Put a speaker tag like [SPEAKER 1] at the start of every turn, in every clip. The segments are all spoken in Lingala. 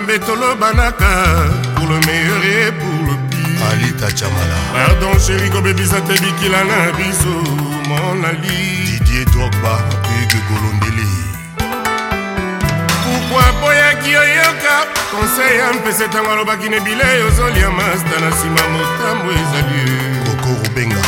[SPEAKER 1] nzambe tolobanaka pour le meilleur et pour le pire alita chamala pardon sheri kobebisa te bikila na biso monali didie drogba uge golondeli pourkui boyaki oyoka konsei ya mpese ntango alobaki na bilei ozolia masta na nsima motambo ezali kokorobenga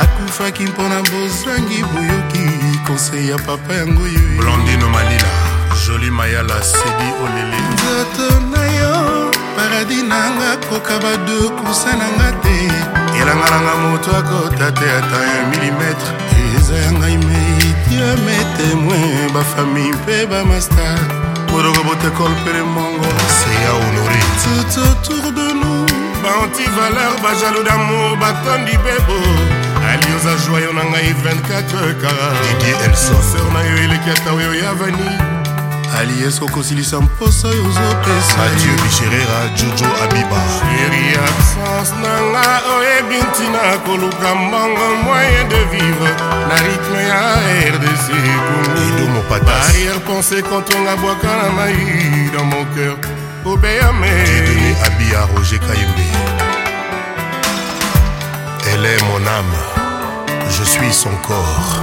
[SPEAKER 1] akufaki mpona bozangi boyoki konsei ya papa yango yo blondino malila joli mayala sedi olele nzoto na yo paradis nanga koka bade kusa nanga te elanga nanga moto akota te ata ya milimetre eza ya ngai meitie metemoin bafamille mpe bamaster kodoko botekole mpe lemongo seya honore tout autour de nous baantivaleur bajaloux damour batondi bebo alioza joyo na ngai 24 kara didie elsoser na yo eleki ata oyo ya vanille aliesko kosilisa mposa yo ozopesaadieu bisherera jojo abiba sheri absence nanga oyebi ntina koluka mbongo moyen de vivre na rythme ya rdc ekomibarrière conséquent ongabwaka na mai dans mon cœur obeyame abia roger kayembe elle est mon âme je suis son corps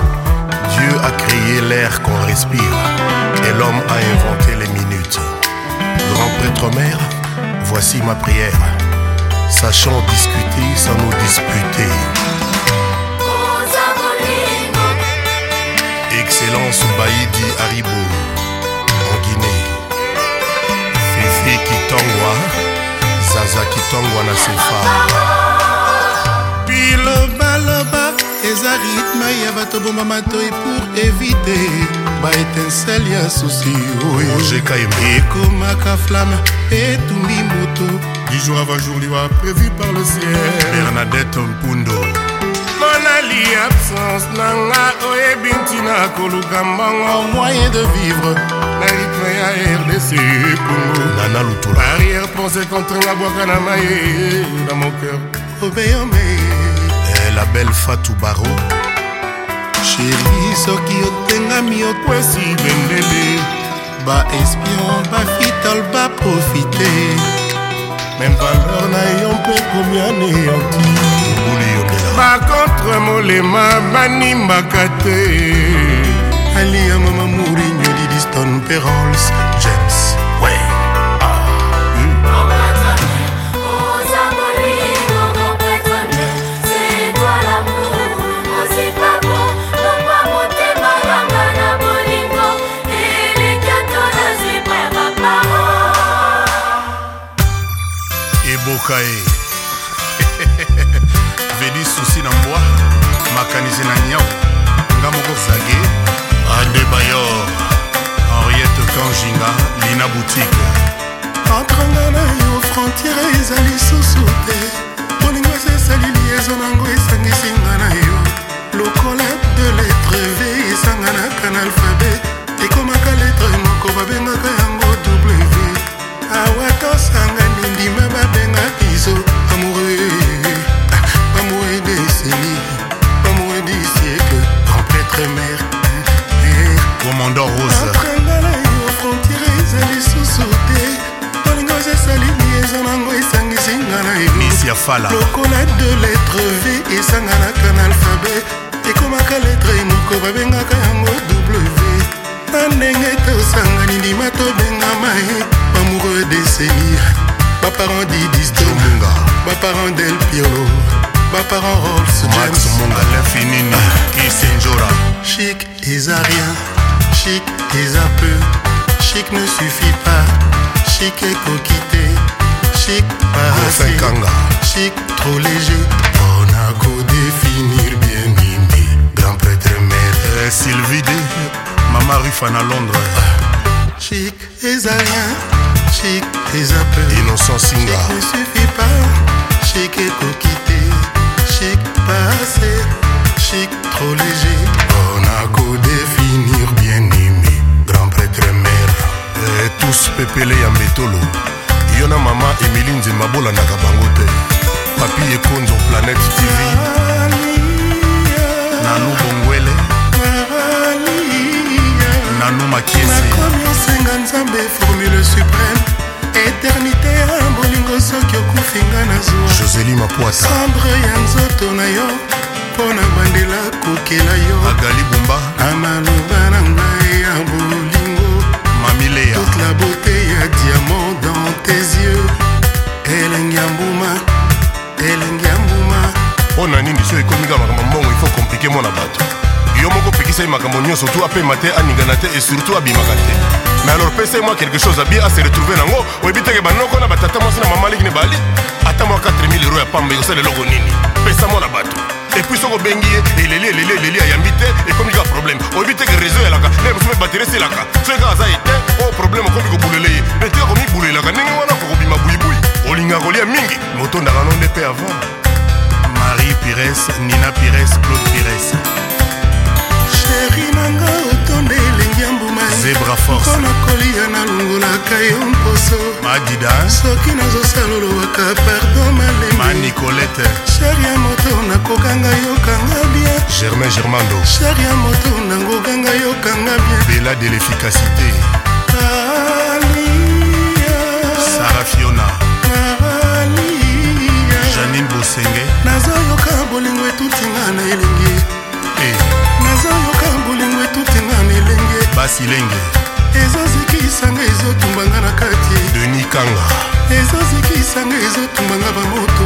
[SPEAKER 1] Dieu a créé l'air qu'on respire l'homme a inventé les minutes. Grand prêtre mère, voici ma prière. Sachant discuter sans nous disputer. Excellence Baïdi Haribo, en Guinée. Fifi Kitangwa, Zaza Kitangwa na Sefa. Puis le bas, le bas, et pour éviter. baetensele ya susi oyo ekomaka flame etumbi moto dix jours avant jour liwa prévu par le ciel bernadette mpundo monali absence na nga oyebi ntina koluka mbango moyen de vivre na rythme ya rdc kongo nana lutula arrière pensé contre nga bwaka na maye na moker obeyome eh, la belle fatou baro sheri soki otengami okwesi bendele baespion bafital baprofite meme valeur na yo mpe komi aneyanti bakontre molema banimbaka te aliya mama mourinyo didiston perols james ahí color rose aprengala yo frontiere eza lisusu te balingo eza esalini eza nango esangisinga na elisi ya fala lokola de lettre v esanganaka na alphabet ekomaka letre moko babengaka yango w na ndenge tosangani ndima tobengama ye bamoureux desenia baparent didisdomunga baparent del piolo baparent rolls james monga lafinini kisenjora chik eza rien Chic et un peu, chic ne suffit pas, chic et coquité, chic pas assez, chic trop léger. On a qu'au définir bien mimi, grand prêtre maître. Sylvie D, Maman Rufan à Londres. Chic et rien, chic et un peu, innocent Singa. ekonzo planète tv nanu bongwele nanu makiesenakomi osenga nzambe formule suprême eternité ya bolingo soki okufinga na zwa joseli mapoata sambre ya nzoto na yo mpo na bandela kokela yo agali bumba na maloba na ngai ya bolingo mamileya toute la beauté ya diamant dans tes yeux elengi yambu na nini so ekomika makambo mbongo ifo komplike mwana bato yo moko opekisa ye makambo nyonso tu apema te aningana te e surtout abimaka te mais alors pesa ye mwa quelque chose abie ase retrouve nango oyebi teke banoko na batata mwasi na mama liki ne bali ata mwa 4000 euro ya pamba ekosala eloko nini pesa mwana bato epui soki obengi ye eleli eleli eleli ayambi te ekomi kaka problème oyebi teke réseau elaka nde mosusu mpe bateri esilaka soki kaka aza ye te oyo oh problème okomi kobulela ye me tika komibulelaka ndenge wana okokobima buibui olinga kolia mingi motondakano nde mpe avant marie pires nina pires claude pires sheri nanga otonda elengi ya mbuma zebra force mpo nakolia nalongolaka yo mposo madida soki nazosalolobaka pardon malema nicolete sheri ya moto nakokanga yokanga bien germain germando sheri ya moto nakokanga yokanga bien bela de l'efficacité ah. lisanga eza etumbanga bamoto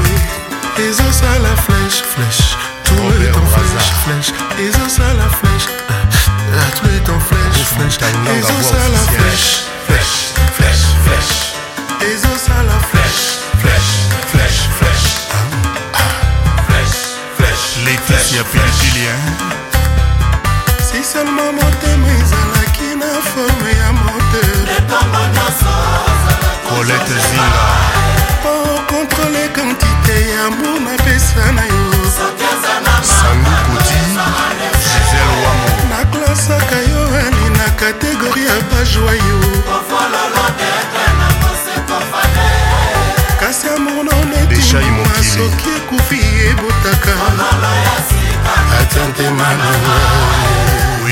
[SPEAKER 1] eza sala flèche flèche ah, ah, tout le temps flèche flèche eza sala flèche tout le temps flèche flèche eza sala flèche flèche flèche flèche eza sala flèche flèche flèche flèche flèche flèche Laetitia Pilitilien si seulement motema ezalaki na forme ya moteur colete zinga po oh, kontrole kantite ya mbu napesa na yo sandukoti gizel wamo naklasaka yo ani na kategori ya bajwa yo kasi amornonetima soki ekufi ebotaka ata ntemana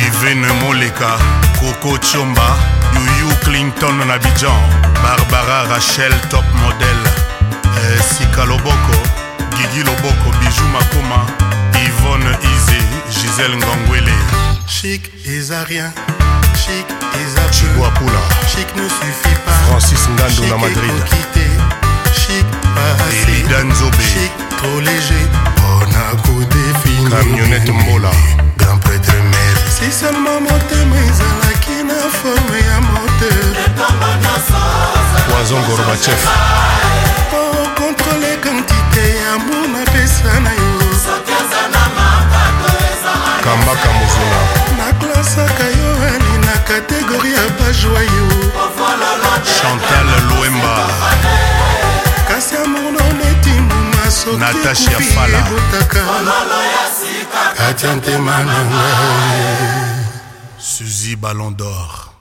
[SPEAKER 1] ivene moleka koko comba yuyu clinton na abidjan barbara rachel top model esika eh, loboko gigi loboko biju makoma ivone izi gisele ngongwele chik eza rien chik eza chigwapula chik ne suffit pas francis ngandu na madrid chik elida nzobe chik trop léger mpona kodefini camionnette mbola grand prêtre mer si seulement motema ezalaki chef okontrole oh, kantite ya mbu napesa na yo kambaka mozula naklasaka yo ani na kategori ya bajwa yo chantal lwemba kasi amorno netimbuma soki ebotaka katia ntema nanga suzi ballon d'or